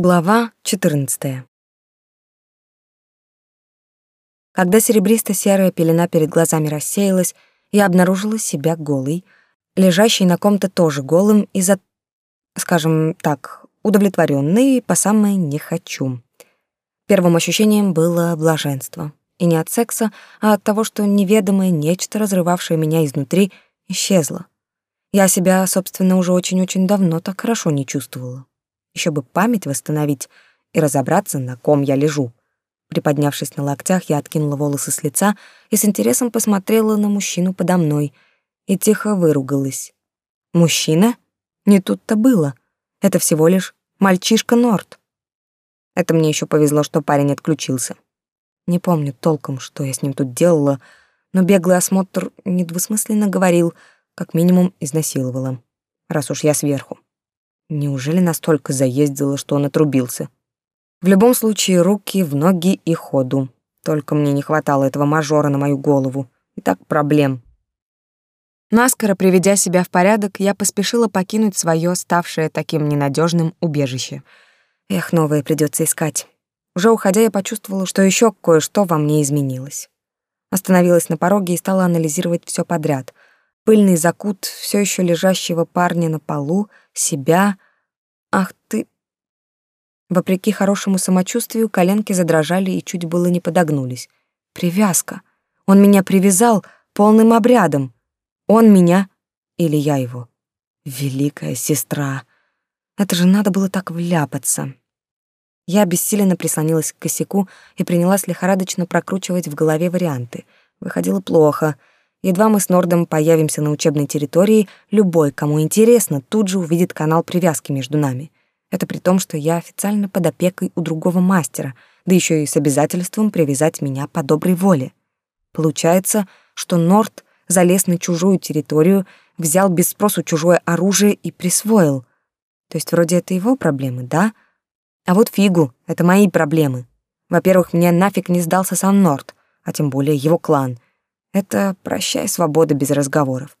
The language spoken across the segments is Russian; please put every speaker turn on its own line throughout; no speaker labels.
Глава 14. Когда серебристо-серая пелена перед глазами рассеялась, я обнаружила себя голой, лежащей на ком-то тоже голым и за, скажем так, удовлетворённой по самое не хочу. Первым ощущением было блаженство. И не от секса, а от того, что неведомое нечто, разрывавшее меня изнутри, исчезло. Я себя, собственно, уже очень-очень давно так хорошо не чувствовала. Еще бы память восстановить и разобраться, на ком я лежу. Приподнявшись на локтях, я откинула волосы с лица и с интересом посмотрела на мужчину подо мной и тихо выругалась. Мужчина? Не тут-то было. Это всего лишь мальчишка Норт. Это мне еще повезло, что парень отключился. Не помню толком, что я с ним тут делала, но беглый осмотр недвусмысленно говорил, как минимум изнасиловала, раз уж я сверху. Неужели настолько заездила, что он отрубился? В любом случае, руки в ноги и ходу. Только мне не хватало этого мажора на мою голову. И так проблем. Наскоро приведя себя в порядок, я поспешила покинуть свое, ставшее таким ненадежным убежище. Эх, новое придется искать. Уже уходя, я почувствовала, что еще кое-что во мне изменилось. Остановилась на пороге и стала анализировать все подряд — пыльный закут все еще лежащего парня на полу, себя. Ах ты... Вопреки хорошему самочувствию, коленки задрожали и чуть было не подогнулись. Привязка. Он меня привязал полным обрядом. Он меня или я его. Великая сестра. Это же надо было так вляпаться. Я бессиленно прислонилась к косяку и принялась лихорадочно прокручивать в голове варианты. Выходило плохо — Едва мы с Нордом появимся на учебной территории, любой, кому интересно, тут же увидит канал привязки между нами. Это при том, что я официально под опекой у другого мастера, да еще и с обязательством привязать меня по доброй воле. Получается, что Норд залез на чужую территорию, взял без спросу чужое оружие и присвоил. То есть вроде это его проблемы, да? А вот фигу, это мои проблемы. Во-первых, мне нафиг не сдался сам Норд, а тем более его клан — это прощай свобода без разговоров.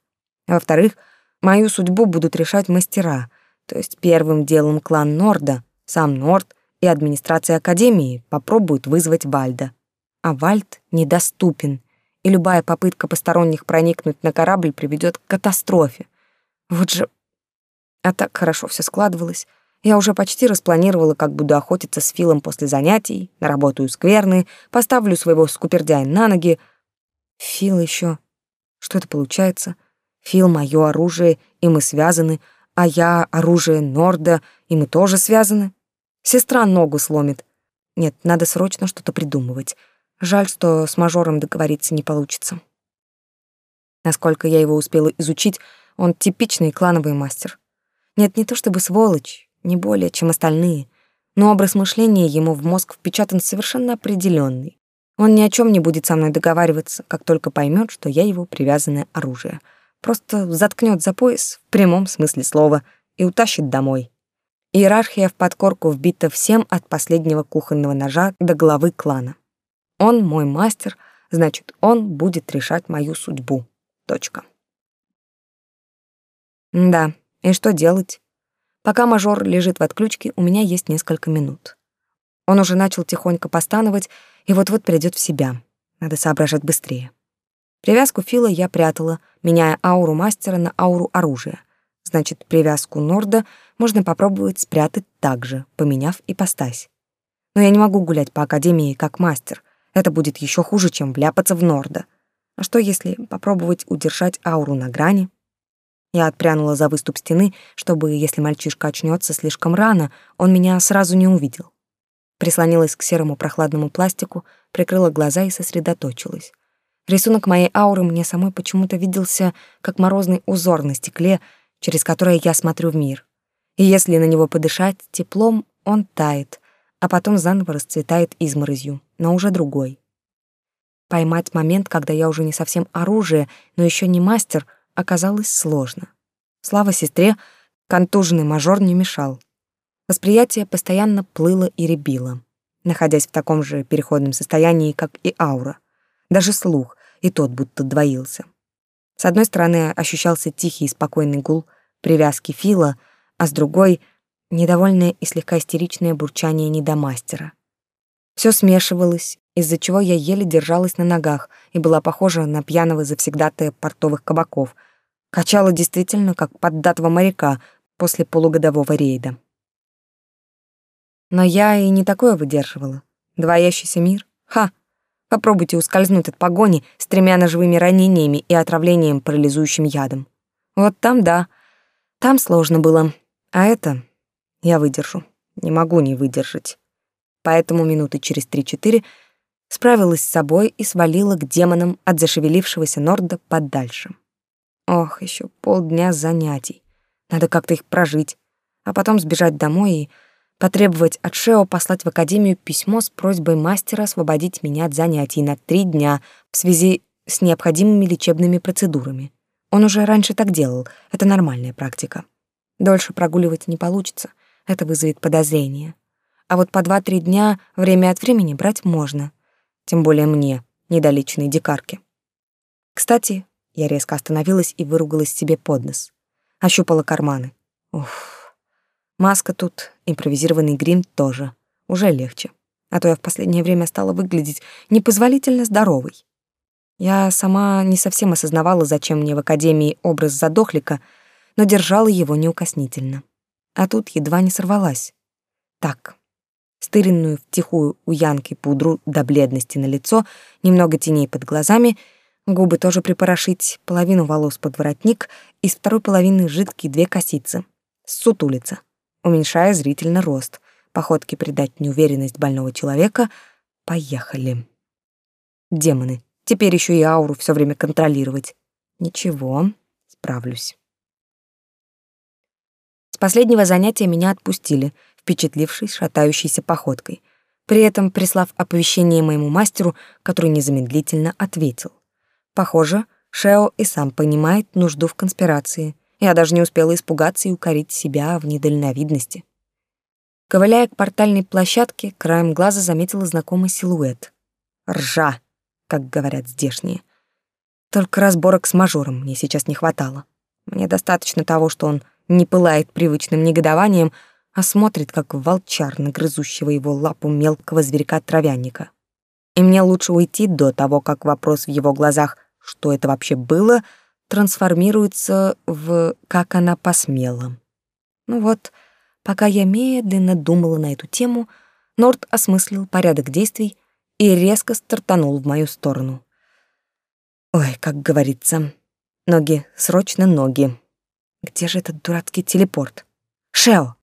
А во-вторых, мою судьбу будут решать мастера, то есть первым делом клан Норда, сам Норд и администрация Академии попробуют вызвать Вальда. А Вальд недоступен, и любая попытка посторонних проникнуть на корабль приведет к катастрофе. Вот же... А так хорошо все складывалось. Я уже почти распланировала, как буду охотиться с Филом после занятий, наработаю скверны, поставлю своего скупердяя на ноги, Фил еще. Что это получается? Фил — мое оружие, и мы связаны, а я — оружие Норда, и мы тоже связаны. Сестра ногу сломит. Нет, надо срочно что-то придумывать. Жаль, что с мажором договориться не получится. Насколько я его успела изучить, он типичный клановый мастер. Нет, не то чтобы сволочь, не более, чем остальные, но образ мышления ему в мозг впечатан совершенно определенный. Он ни о чем не будет со мной договариваться, как только поймет, что я его привязанное оружие. Просто заткнет за пояс в прямом смысле слова и утащит домой. Иерархия в подкорку вбита всем от последнего кухонного ножа до главы клана. Он мой мастер, значит, он будет решать мою судьбу. Точка. Да, и что делать? Пока мажор лежит в отключке, у меня есть несколько минут. Он уже начал тихонько постановать и вот-вот придет в себя. Надо соображать быстрее. Привязку Фила я прятала, меняя ауру мастера на ауру оружия. Значит, привязку Норда можно попробовать спрятать так же, поменяв ипостась. Но я не могу гулять по академии как мастер. Это будет еще хуже, чем вляпаться в Норда. А что если попробовать удержать ауру на грани? Я отпрянула за выступ стены, чтобы, если мальчишка очнется слишком рано, он меня сразу не увидел прислонилась к серому прохладному пластику, прикрыла глаза и сосредоточилась. Рисунок моей ауры мне самой почему-то виделся как морозный узор на стекле, через которое я смотрю в мир. И если на него подышать теплом, он тает, а потом заново расцветает изморозью, но уже другой. Поймать момент, когда я уже не совсем оружие, но еще не мастер, оказалось сложно. Слава сестре, контуженный мажор не мешал. Восприятие постоянно плыло и ребило, находясь в таком же переходном состоянии, как и аура. Даже слух, и тот будто двоился. С одной стороны ощущался тихий и спокойный гул привязки Фила, а с другой недовольное и слегка истеричное бурчание недомастера. Все смешивалось, из-за чего я еле держалась на ногах и была похожа на пьяного завсегдатая портовых кабаков. Качала действительно, как поддатого моряка после полугодового рейда. Но я и не такое выдерживала. Двоящийся мир? Ха! Попробуйте ускользнуть от погони с тремя ножевыми ранениями и отравлением парализующим ядом. Вот там да, там сложно было. А это я выдержу. Не могу не выдержать. Поэтому минуты через три-четыре справилась с собой и свалила к демонам от зашевелившегося Норда подальше. Ох, еще полдня занятий. Надо как-то их прожить, а потом сбежать домой и потребовать от Шео послать в академию письмо с просьбой мастера освободить меня от занятий на три дня в связи с необходимыми лечебными процедурами. Он уже раньше так делал, это нормальная практика. Дольше прогуливать не получится, это вызовет подозрение. А вот по два-три дня время от времени брать можно. Тем более мне, недоличной дикарке. Кстати, я резко остановилась и выругалась себе под нос. Ощупала карманы. Уф. Маска тут, импровизированный грим тоже. Уже легче. А то я в последнее время стала выглядеть непозволительно здоровой. Я сама не совсем осознавала, зачем мне в академии образ задохлика, но держала его неукоснительно. А тут едва не сорвалась. Так, стыренную втихую у Янки пудру до бледности на лицо, немного теней под глазами, губы тоже припорошить, половину волос под воротник, из второй половины жидкие две косицы. Сутулица уменьшая зрительно рост, походке придать неуверенность больного человека. Поехали. Демоны. Теперь еще и ауру все время контролировать. Ничего, справлюсь. С последнего занятия меня отпустили, впечатлившись шатающейся походкой, при этом прислав оповещение моему мастеру, который незамедлительно ответил. Похоже, Шео и сам понимает нужду в конспирации — я даже не успела испугаться и укорить себя в недальновидности. Ковыляя к портальной площадке, краем глаза заметила знакомый силуэт. Ржа, как говорят здешние. Только разборок с мажором мне сейчас не хватало. Мне достаточно того, что он не пылает привычным негодованием, а смотрит, как волчар на грызущего его лапу мелкого зверька-травянника. И мне лучше уйти до того, как вопрос в его глазах «что это вообще было?» Трансформируется в «как она посмела». Ну вот, пока я медленно думала на эту тему, Норд осмыслил порядок действий и резко стартанул в мою сторону. Ой, как говорится, ноги, срочно ноги. Где же этот дурацкий телепорт? Шео!